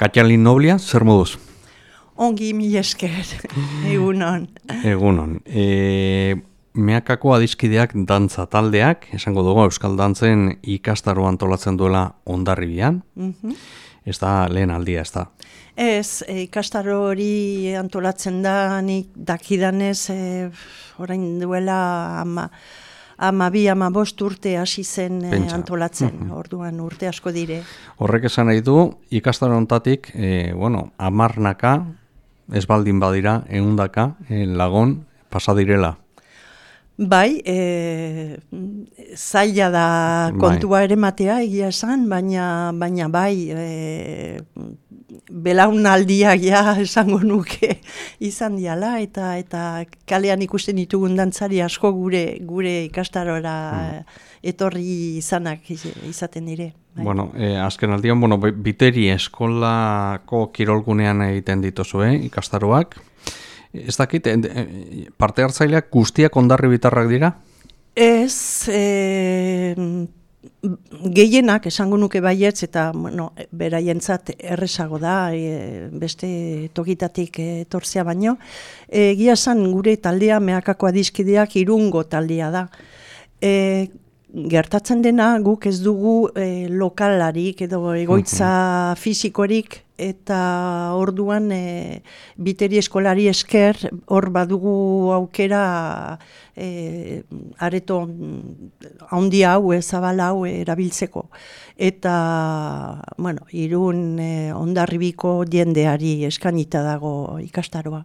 Katialin Noblia, zer moduz? Ongi mi esker, egunon. Egunon. E, meakako adizkideak dantza taldeak, esango dugu Euskal Dantzen ikastaro antolatzen duela ondarribian. Mm Ez da lehen aldia, ez da? Ez, e, ikastaro hori antolatzen da, nik dakidanez, e, orain duela ama, ama bi, ama bost urte hasi zen e, antolatzen, mm orduan urte asko dire. Horrek esan nahi du, ikastaro ontatik, e, bueno, amarnaka, ez baldin badira, eundaka, e, lagon, pasadirela. Bai, e, zaila da bai. kontua ere matea egia esan, baina, baina bai, e, belaunaldiak ja esango nuke izan diala, eta eta kalean ikusten ditugun dantzari asko gure gure ikastarora hmm. etorri izanak izaten dire. Bai. Bueno, e, azken aldian, bueno, biteri eskolako kirolgunean egiten dituzu, eh, ikastaroak, Ez dakit, parte hartzaileak guztiak ondarri bitarrak dira? Ez, e, gehienak esango nuke baietz eta bueno, beraientzat erresago da e, beste tokitatik etorzea baino. Egia esan gure taldea meakako adiskideak irungo taldea da. E, gertatzen dena guk ez dugu e, lokalarik edo egoitza mm fisikorik eta orduan e, biteri eskolari esker hor badugu aukera e, areto handi hau, e, zabala hau erabiltzeko. Eta, bueno, irun e, ondarribiko jendeari eskanita dago ikastaroa.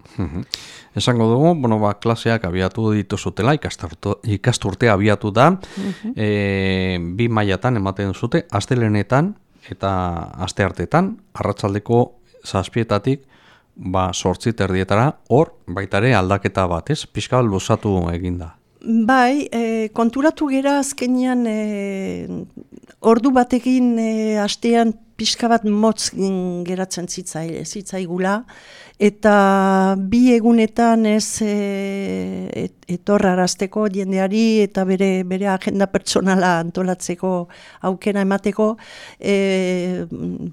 Esango dugu, bueno, ba, klaseak abiatu dituzutela, ikasturtea abiatu da, e, bi mailatan ematen zute, astelenetan, eta aste hartetan, arratsaldeko zazpietatik, ba, sortzi terdietara, hor, baitare aldaketa bat, ez? Piska luzatu eginda. Bai, e, konturatu gera azkenian e, ordu batekin e, astean pixka bat motz geratzen zitzai, zitzaigula, eta bi egunetan ez e, etorrarazteko jendeari eta bere, bere agenda pertsonala antolatzeko aukera emateko, e,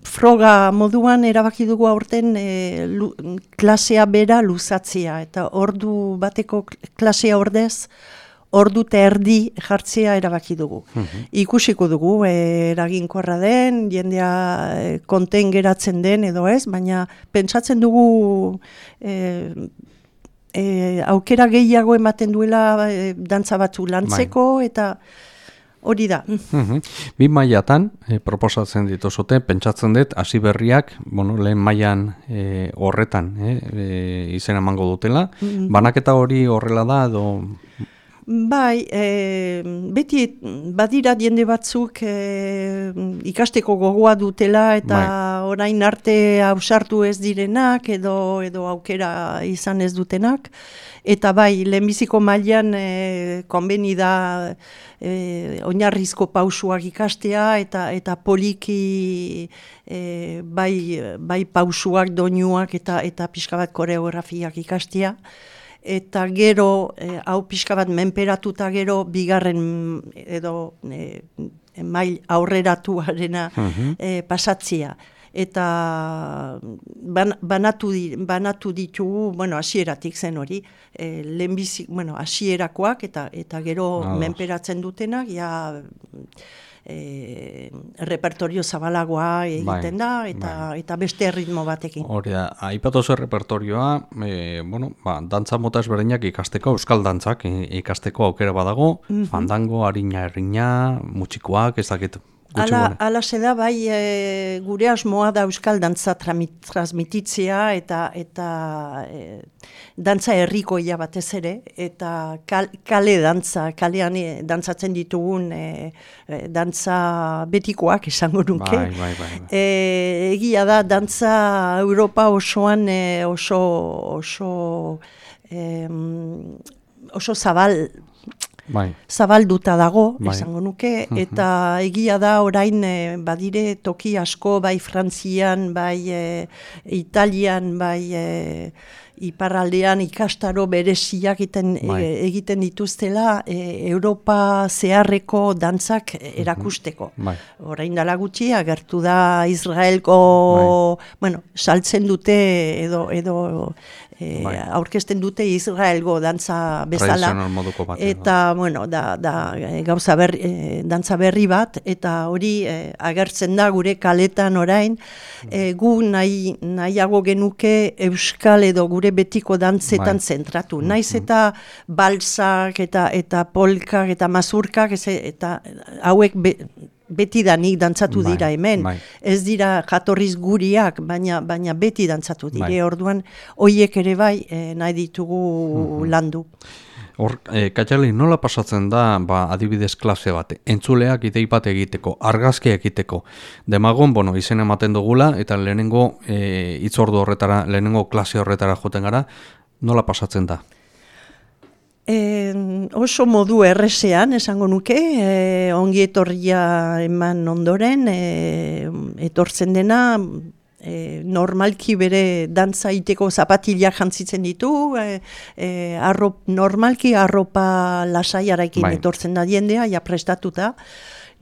froga moduan erabaki dugu aurten e, klasea bera luzatzea, eta ordu bateko klasea ordez, ordu erdi jartzea erabaki dugu. Mhm. Ikusiko dugu, e, eraginkorra den, jendea e, konten geratzen den edo ez, baina pentsatzen dugu e, e, aukera gehiago ematen duela e, dantza batzu lantzeko, bai. eta hori da. Mhm. Bi mailatan e, proposatzen dituzute, pentsatzen dut, hasi berriak, bueno, lehen mailan e, horretan e, e, izena emango dutela, mm banaketa hori horrela da, edo... Bai, e, beti badira diende batzuk e, ikasteko gogoa dutela eta bai. orain arte hausartu ez direnak edo edo aukera izan ez dutenak. Eta bai, lehenbiziko mailan e, konbeni da e, oinarrizko pausuak ikastea eta eta poliki e, bai, bai pausuak, doinuak eta, eta pixka bat koreografiak ikastea eta gero e, hau pixka bat menperatuta gero bigarren edo e, mail aurreratuarena uh pasatzia eta banatu, di, banatu ditugu, bueno, asieratik zen hori, e, lehenbizik, bueno, asierakoak eta eta gero menperatzen dutenak, ja, e, repertorio zabalagoa egiten bai, da eta bai. eta beste ritmo batekin. Hori da, aipatu zer repertorioa, e, bueno, ba, dantza mota ezberdinak ikasteko, euskal dantzak ikasteko aukera badago, mm fandango, harina, errina, mutxikoak, ez dakit, Ala, ala da bai e, gure asmoa da euskal dantza transmititzea eta eta e, dantza herrikoia batez ere eta kale dantza, kalean e, dantzatzen ditugun e, e, dantza betikoak esango nuke. Bai, bai, bai, bai. egia da dantza Europa osoan oso oso oso zabal bai. zabalduta dago, bai. esango nuke, eta egia da orain e, badire toki asko, bai Frantzian, bai e, Italian, bai e, iparraldean ikastaro bereziak egiten, Bai. e, egiten dituztela e, Europa zeharreko dantzak erakusteko. Bai. Orain dala gutxi agertu da Israelko, bueno, saltzen dute edo edo e, Bai. aurkezten dute Israelgo dantza bezala. Moduko bat. Eta, bueno, da, da e, gauza berri, e, dantza berri bat, eta hori e, agertzen da gure kaletan orain, e, gu nahi, nahiago genuke euskal edo gure betiko dantzetan Bai. zentratu. Naiz eta balsak eta eta polkak eta mazurkak ez- eta hauek be, beti danik dantzatu Bai, dira hemen. bai. Ez dira jatorriz guriak, baina baina beti dantzatu dire. Bai. Orduan hoiek ere bai e, nahi ditugu Mhm. landu. Hor, e, Katxali, nola pasatzen da, ba, adibidez klase bat, entzuleak idei bat egiteko, argazkia egiteko, demagon, bueno, izen ematen dugula, eta lehenengo e, itzordu horretara, lehenengo klase horretara joten gara, nola pasatzen da? E, oso modu erresean, esango nuke, e, ongi etorria eman ondoren, e, etortzen dena, e, normalki bere dantza iteko zapatilak jantzitzen ditu, e, e, arrop, normalki arropa lasaiarekin Bai. etortzen da jendea, ja prestatuta,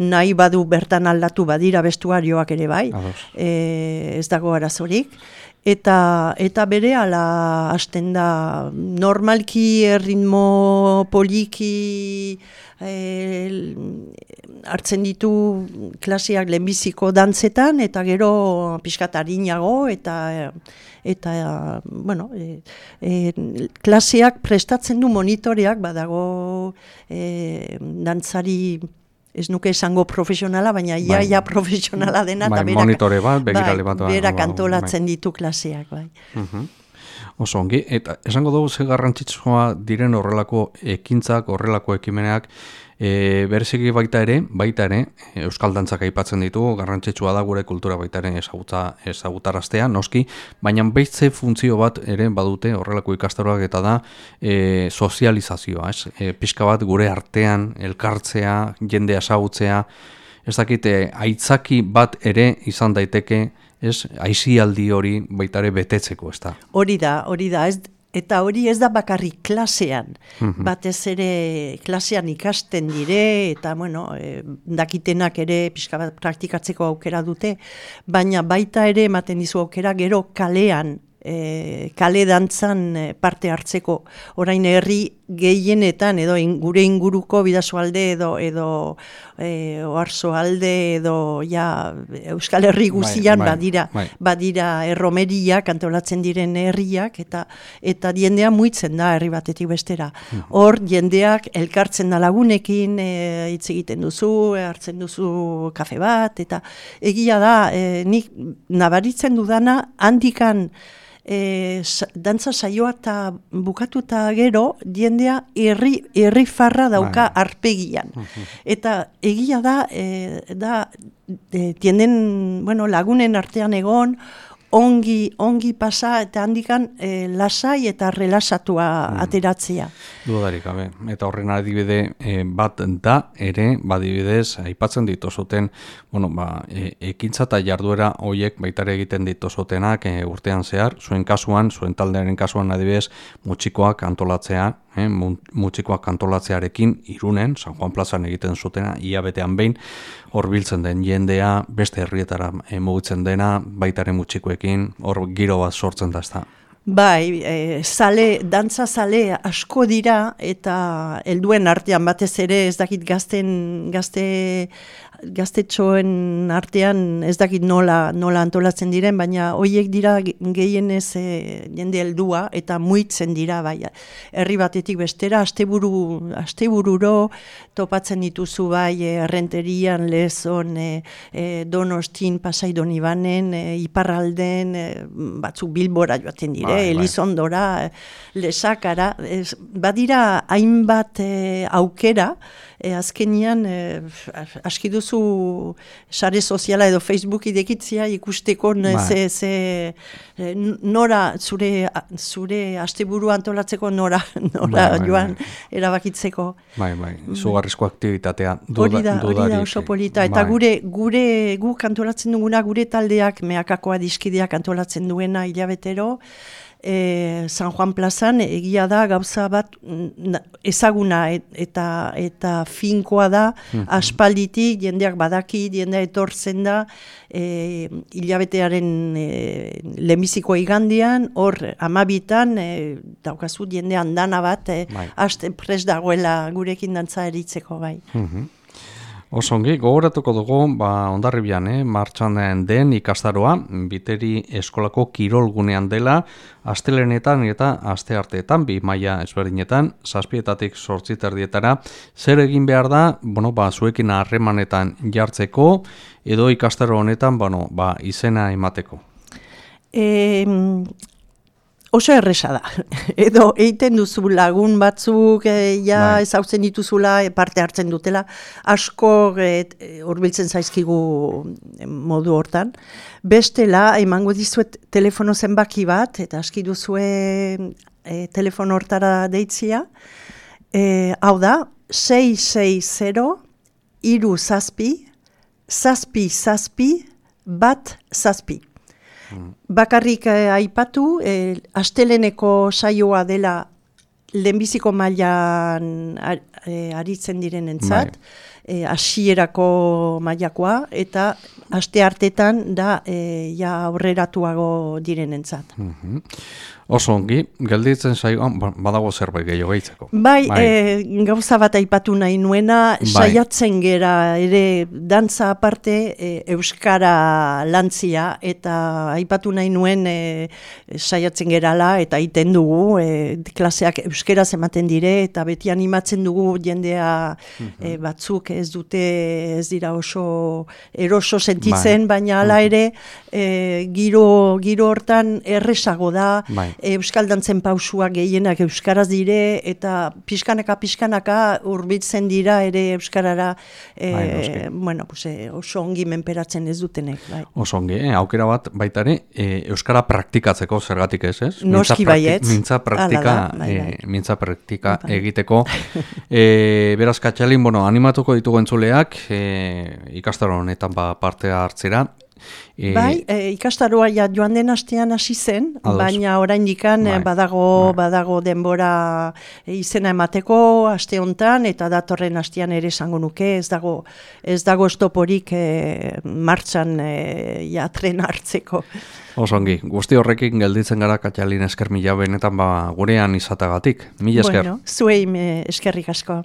nahi badu bertan aldatu badira bestuarioak ere bai, e, ez dago arazorik. Eta, eta bere ala hasten da normalki erritmo poliki e, hartzen ditu klaseak lehenbiziko dantzetan eta gero pixkat harinago eta eta bueno, e, e, klaseak prestatzen du monitoreak badago e, dantzari ez nuke esango profesionala, baina Bai. ia, profesionala dena. Bai, berak- monitore bat, begirale bat, Bai, ba, berak ba, antolatzen ditu klaseak, bai. Mhm. Oso ongi, eta esango dugu ze garrantzitsua diren horrelako ekintzak, horrelako ekimenak, e, bereziki baita ere, baita ere, Euskal Dantzak aipatzen ditu, garrantzitsua da gure kultura baita ere ezagutza, ezagutaraztea, noski, baina beitze funtzio bat ere badute horrelako ikastaroak eta da e, sozializazioa, ez? E, pixka bat gure artean, elkartzea, jendea ezagutzea, ez dakite, aitzaki bat ere izan daiteke, ez, aizialdi hori baita ere betetzeko, ez da. Hori da, hori da, ez, eta hori ez da bakarrik klasean, batez ere klasean ikasten dire, eta bueno, e, dakitenak ere pixka bat praktikatzeko aukera dute, baina baita ere ematen dizu aukera gero kalean, e, kale dantzan e, parte hartzeko, orain herri gehienetan edo in, gure inguruko bidasoalde edo edo e, oarsoalde edo ja Euskal Herri guzian bai, badira bai. badira erromeriak antolatzen diren herriak eta eta jendea muitzen da herri batetik bestera. Hor jendeak elkartzen da lagunekin e, hitz egiten duzu, e, hartzen duzu kafe bat eta egia da e, nik nabaritzen dudana handikan e, dantza saioa eta bukatuta gero jendea herri herri farra dauka Bai. arpegian. Eta egia da, e, da e, tienden, bueno, lagunen artean egon, ongi, ongi pasa eta handikan e, lasai eta relasatua ateratzea. Dudarik gabe. Eta horren adibide e, bat da ere, badibidez, aipatzen dituzuten, bueno, ba, e, ekintza eta jarduera hoiek baitare egiten dituzutenak e, urtean zehar, zuen kasuan, zuen taldearen kasuan adibidez, mutxikoak antolatzea, e, mutxikoak antolatzearekin irunen, San Juan plazan egiten zutena, ia betean behin, hor biltzen den jendea, beste herrietara e, mugitzen dena, baitare mutxikoekin, hor giro bat sortzen da ez da. Bai, e, zale, dantza zale asko dira eta helduen artean batez ere ez dakit gazten, gazte, gaztetxoen artean ez dakit nola, nola antolatzen diren, baina hoiek dira ge- gehienez e, jende heldua eta muitzen dira, bai, herri batetik bestera, asteburu, astebururo topatzen dituzu bai errenterian, lezon, e, e, donostin, pasai donibanen, e, iparralden, e, batzuk bilbora joaten dire, Bai, bai. Elizondora, lesakara, ez, badira hainbat e, aukera, e, azkenian e, aski duzu sare soziala edo Facebook idekitzia ikusteko Bai. ze, ze e, nora zure, zure asteburu antolatzeko nora, nora bai, joan bai. erabakitzeko. Bai, bai, izugarrizko aktibitatea. Duda, Hori da, hori da oso polita. Eta bai. gure, gure, guk antolatzen duguna, gure taldeak, meakakoa diskideak antolatzen duena hilabetero, e, San Juan plazan egia da gauza bat ezaguna eta eta finkoa da mm aspalditik jendeak badaki, jendea etortzen da e, hilabetearen e, lemiziko igandian, hor amabitan e, daukazu jendean dana bat, e, bai. aste pres dagoela gurekin dantza eritzeko bai. Mm Osongi, gogoratuko dugu, ba, ondarribian, eh, martxan den ikastaroa, biteri eskolako kirolgunean dela, astelenetan eta aste arteetan, bi maila ezberdinetan, zazpietatik sortziter dietara, zer egin behar da, bueno, ba, zuekin harremanetan jartzeko, edo ikastaro honetan, bueno, ba, izena emateko. E, oso erresa da. Edo eiten duzu lagun batzuk e, ja bai. ezautzen dituzula e, parte hartzen dutela asko hurbiltzen e, zaizkigu modu hortan. Bestela emango dizuet telefono zenbaki bat eta aski duzue e, telefono hortara deitzia. E, hau da 660 iru zazpi zazpi zazpi bat zazpi. Bakarrik eh, aipatu, eh, asteleneko saioa dela lehenbiziko mailan eh, aritzen diren entzat, bai. eh, asierako mailakoa, eta aste hartetan da eh, ja aurreratuago diren entzat. Mhm. Oso ongi, gelditzen zaio, ba, badago zerbait gehiago gehitzeko. Bai, bai. E, gauza bat aipatu nahi nuena, bai. saiatzen gera ere dantza aparte e, Euskara lantzia, eta aipatu nahi nuen e, saiatzen gerala, eta iten dugu, e, klaseak Euskara ematen dire, eta beti animatzen dugu jendea e, batzuk ez dute, ez dira oso eroso sentitzen, bai. baina hala ere, e, giro, giro hortan erresago da, bai euskal dantzen pausua gehienak euskaraz dire eta pixkanaka pixkanaka hurbiltzen dira ere euskarara e, bai, bueno, pues, e, oso ongi menperatzen ez dutenek. Bai. Oso ongi, eh? aukera bat baita ere e, euskara praktikatzeko zergatik ez, ez? Noski baiet. Mintza praktika, bai, bai. E, mintza praktika bai. egiteko. e, beraz, katxalin, bueno, animatuko ditugu entzuleak e, ikastaron honetan ba, partea hartzera. E, bai, e, ikastaroa ja joan den astean hasi zen, baina orain dikan bai. badago, bai. badago denbora izena emateko aste hontan eta datorren astean ere esango nuke, ez dago ez dago estoporik e, martxan e, ja tren hartzeko. Osongi, guzti horrekin gelditzen gara Katxalin esker mila benetan ba gurean izatagatik. Mila esker. Bueno, zuei eskerrik asko.